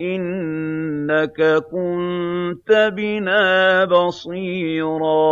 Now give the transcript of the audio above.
إِنَّكَ كُنتَ بِنَا بَصِيرًا